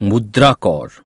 মুদ্রা কর